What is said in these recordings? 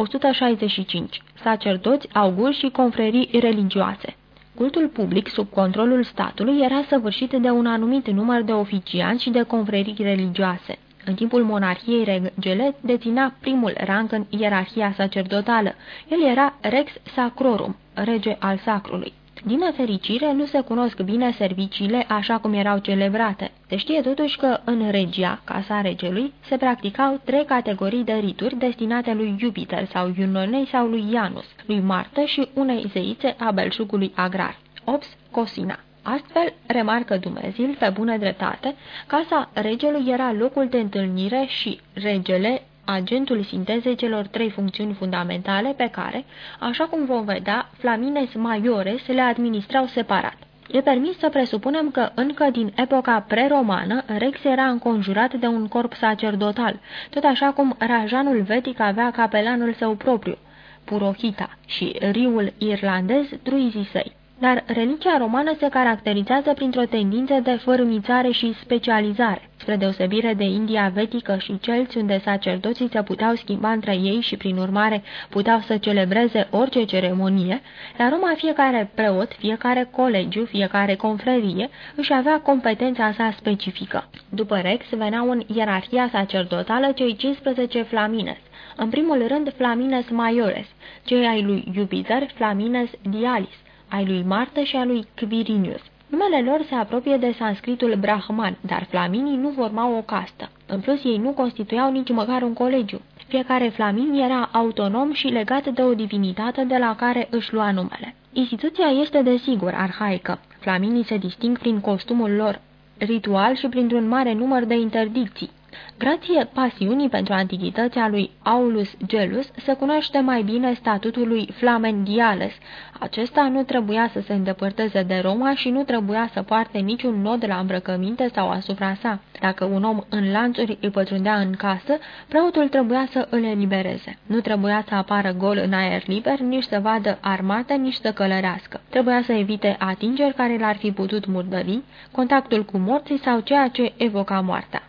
165. Sacerdoți, auguri și confrerii religioase Cultul public sub controlul statului era săvârșit de un anumit număr de oficianți și de confrerii religioase. În timpul monarhiei regele deținea primul rang în ierarhia sacerdotală. El era rex sacrorum, rege al sacrului. Din nefericire, nu se cunosc bine serviciile așa cum erau celebrate. Se știe totuși că în regia, casa regelui, se practicau trei categorii de rituri destinate lui Jupiter sau Iunonei sau lui Janus, lui Martă și unei zeițe a belșugului agrar, Ops Cosina. Astfel, remarcă Dumnezil pe bună dreptate, casa regelui era locul de întâlnire și regele agentul sintezei celor trei funcțiuni fundamentale pe care, așa cum vom vedea, Flamines Maiores le administrau separat. E permis să presupunem că încă din epoca preromană Rex era înconjurat de un corp sacerdotal, tot așa cum rajanul vetic avea capelanul său propriu, Purohita, și riul irlandez druizii săi dar religia romană se caracterizează printr-o tendință de fărâmițare și specializare. Spre deosebire de India vetică și celți unde sacerdoții se puteau schimba între ei și prin urmare puteau să celebreze orice ceremonie, la Roma fiecare preot, fiecare colegiu, fiecare confrerie își avea competența sa specifică. După Rex veneau în ierarhia sacerdotală cei 15 flamines, în primul rând Flamines Maiores, cei ai lui Jupiter Flamines Dialis, ai lui Martă și a lui Quirinius. Numele lor se apropie de sanscritul Brahman, dar flaminii nu formau o castă. În plus, ei nu constituiau nici măcar un colegiu. Fiecare flamin era autonom și legat de o divinitate de la care își lua numele. Instituția este desigur arhaică. Flaminii se disting prin costumul lor ritual și printr-un mare număr de interdicții. Grație pasiunii pentru antichitățea lui Aulus Gelus, se cunoaște mai bine statutul lui Flamendiales. Acesta nu trebuia să se îndepărteze de Roma și nu trebuia să poarte niciun nod la îmbrăcăminte sau asupra sa. Dacă un om în lanțuri îi pătrundea în casă, preotul trebuia să îl elibereze. Nu trebuia să apară gol în aer liber, nici să vadă armată, nici să călărească. Trebuia să evite atingeri care l-ar fi putut murdări, contactul cu morții sau ceea ce evoca moartea.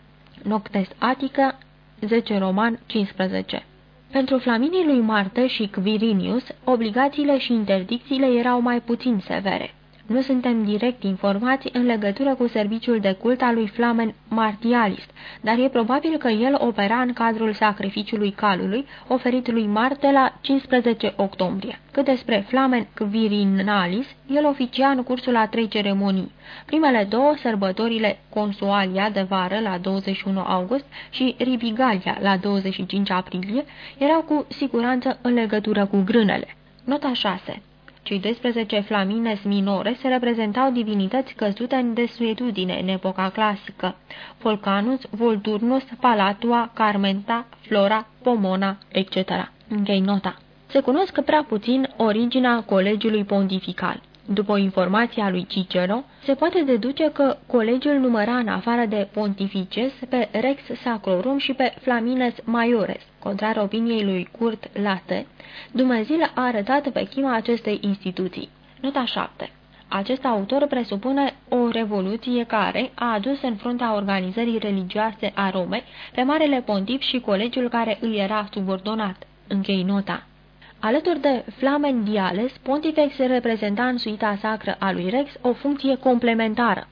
Noctes Atica, 10 Roman 15 Pentru flaminii lui Marte și Quirinius, obligațiile și interdicțiile erau mai puțin severe. Nu suntem direct informați în legătură cu serviciul de cult al lui Flamen Martialis, dar e probabil că el opera în cadrul sacrificiului calului oferit lui Marte la 15 octombrie. Cât despre Flamen Quirinalis, el oficia în cursul a trei ceremonii. Primele două, sărbătorile Consualia de vară la 21 august și Ribigalia la 25 aprilie, erau cu siguranță în legătură cu grânele. Nota 6 cei 12 flamines minore se reprezentau divinități căzute în desuetudine în epoca clasică. Volcanus, Volturnus, Palatua, Carmenta, Flora, Pomona, etc. Închei nota. Se cunosc prea puțin originea colegiului pontifical. După informația lui Cicero, se poate deduce că colegiul număra în afară de pontifices pe Rex Sacrorum și pe Flamines Maiores. Contrar opiniei lui Curt Late, Dumnezeu a arătat pe chima acestei instituții. Nota 7 acest autor presupune o revoluție care a adus în fruntea organizării religioase a Romei pe Marele Pontif și colegiul care îi era subordonat. Închei nota. Alături de Flamen Diales, Pontifex reprezenta în suita sacră a lui Rex o funcție complementară.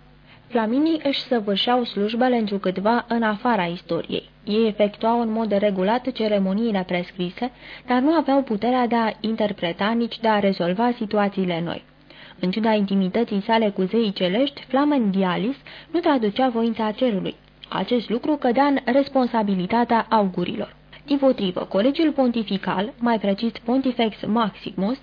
Flaminii își săvârșeau slujbele întrucâtva în afara istoriei. Ei efectuau în mod regulat ceremoniile prescrise, dar nu aveau puterea de a interpreta nici de a rezolva situațiile noi. În ciuda intimității sale cu zeii celești, Flamen Dialis nu traducea voința cerului. Acest lucru cădea în responsabilitatea augurilor. Divotrivă, colegiul pontifical, mai precis Pontifex Maximus,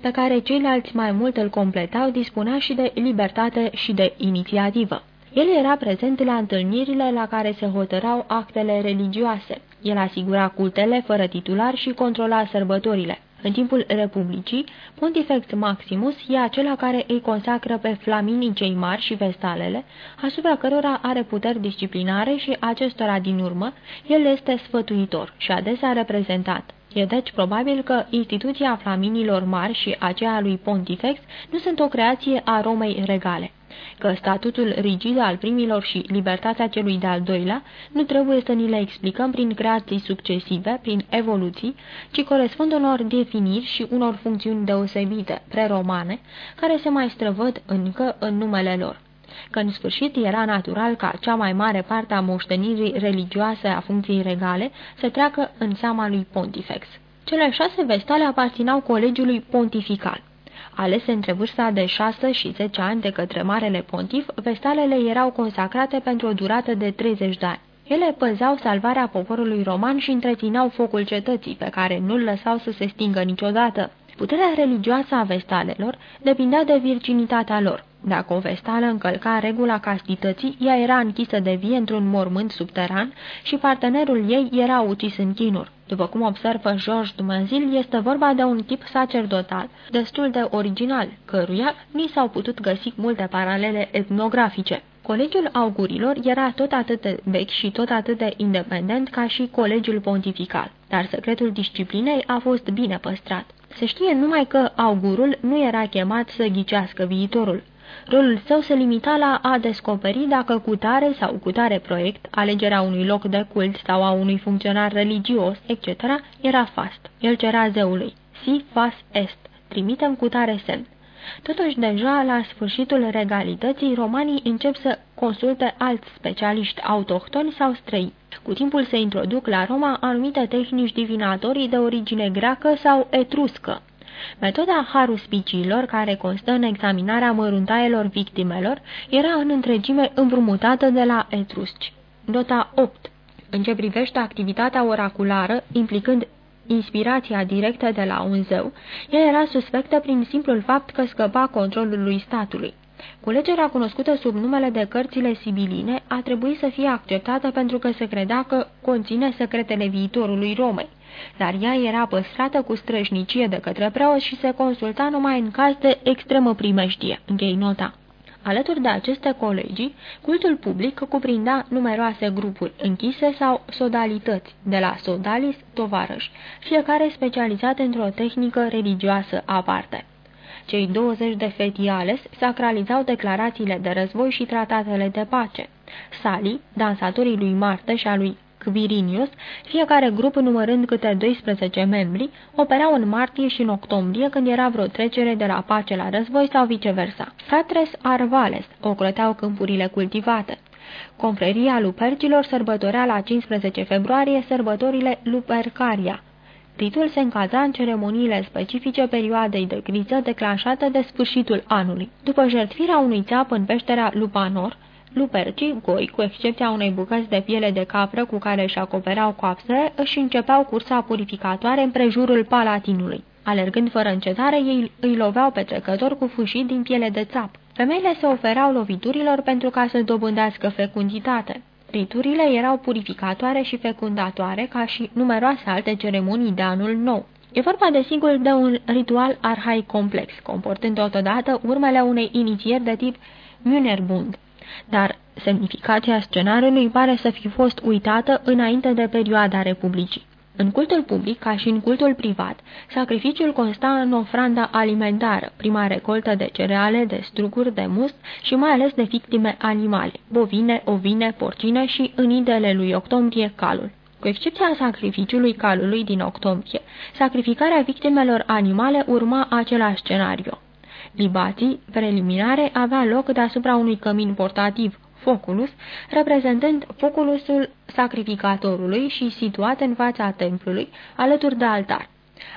pe care ceilalți mai mult îl completau, dispunea și de libertate și de inițiativă. El era prezent la întâlnirile la care se hotărau actele religioase. El asigura cultele fără titular și controla sărbătorile. În timpul Republicii, Pontifex Maximus e acela care îi consacră pe flaminii cei mari și vestalele, asupra cărora are puteri disciplinare și acestora din urmă, el este sfătuitor și adesea reprezentat. E deci probabil că instituția flaminilor mari și aceea lui Pontifex nu sunt o creație a Romei regale. Că statutul rigid al primilor și libertatea celui de-al doilea nu trebuie să ni le explicăm prin creații succesive, prin evoluții, ci corespund unor definiri și unor funcțiuni deosebite, preromane, care se mai străvăd încă în numele lor că în sfârșit era natural ca cea mai mare parte a moștenirii religioase a funcției regale să treacă în seama lui Pontifex. Cele șase vestale aparținau colegiului pontifical. Alese între vârsta de 6 și 10 ani de către Marele Pontif, vestalele erau consacrate pentru o durată de 30 de ani. Ele păzeau salvarea poporului roman și întrețineau focul cetății, pe care nu-l lăsau să se stingă niciodată. Puterea religioasă a vestalelor depindea de virginitatea lor. Dacă o vestală încălca regula castității, ea era închisă de vie într-un mormânt subteran și partenerul ei era ucis în chinuri. După cum observă Georges Dumenzil, este vorba de un tip sacerdotal, destul de original, căruia ni s-au putut găsi multe paralele etnografice. Colegiul augurilor era tot atât de vechi și tot atât de independent ca și colegiul pontifical, dar secretul disciplinei a fost bine păstrat. Se știe numai că augurul nu era chemat să ghicească viitorul. Rolul său se limita la a descoperi dacă cu tare sau cu tare proiect, alegerea unui loc de cult sau a unui funcționar religios, etc., era fast. El cerea zeului, si fas est, trimitem cu tare semn. Totuși, deja la sfârșitul regalității, romanii încep să consulte alți specialiști autohtoni sau străini. Cu timpul se introduc la Roma anumite tehnici divinatorii de origine greacă sau etruscă. Metoda haruspiciilor, care constă în examinarea măruntaielor victimelor, era în întregime împrumutată de la etrusci. Nota 8. În ce privește activitatea oraculară, implicând inspirația directă de la un zeu, ea era suspectă prin simplul fapt că scăpa controlului statului. Culegerea cunoscută sub numele de cărțile sibiline a trebuit să fie acceptată pentru că se credea că conține secretele viitorului Romei, dar ea era păstrată cu străjnicie de către preoți și se consulta numai în caz de extremă primejdie. Închei nota. Alături de aceste colegii, cultul public cuprindea numeroase grupuri închise sau sodalități, de la sodalis, tovarăș, fiecare specializat într-o tehnică religioasă aparte. Cei 20 de fetiales sacralizau declarațiile de război și tratatele de pace. Sali, dansatorii lui Marte și a lui Quirinius, fiecare grup numărând câte 12 membri, operau în martie și în octombrie când era vreo trecere de la pace la război sau viceversa. Fratres Arvales ocroteau câmpurile cultivate. Confreria Lupercilor sărbătorea la 15 februarie sărbătorile Lupercaria. Ritul se încadra în ceremoniile specifice perioadei de criză declanșată de sfârșitul anului. După jertfirea unui țeap în peștera Lupanor, Lupercii, goi, cu excepția unei bucăți de piele de capră cu care își acoperau coapsele, își începeau cursa purificatoare în prejurul palatinului. Alergând fără încetare, ei îi loveau pe trecători cu fâșii din piele de țap. Femeile se oferau loviturilor pentru ca să dobândească fecunditate. Riturile erau purificatoare și fecundatoare, ca și numeroase alte ceremonii de anul nou. E vorba, desigur, de un ritual arhaic complex, comportând totodată urmele unei inițieri de tip Münerbund dar semnificația scenariului pare să fi fost uitată înainte de perioada Republicii. În cultul public, ca și în cultul privat, sacrificiul consta în ofranda alimentară, prima recoltă de cereale, de struguri, de must și mai ales de victime animale, bovine, ovine, porcine și, în idele lui octombrie, calul. Cu excepția sacrificiului calului din octombrie, sacrificarea victimelor animale urma același scenariu. Libații preliminare avea loc deasupra unui cămin portativ, foculus, reprezentând foculusul sacrificatorului și situat în fața templului, alături de altar.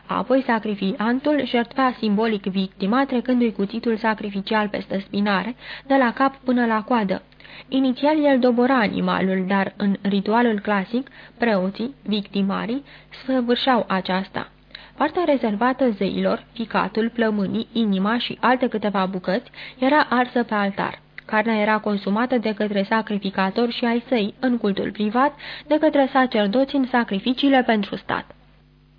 Apoi sacrifiantul jertfea simbolic victima, trecându-i cuțitul sacrificial peste spinare, de la cap până la coadă. Inițial el dobora animalul, dar în ritualul clasic, preoții, victimarii, sfăvârșeau aceasta. Partea rezervată zeilor, ficatul, plămânii, inima și alte câteva bucăți era arsă pe altar. Carnea era consumată de către sacrificatori și ai săi în cultul privat, de către sacerdoți în sacrificiile pentru stat.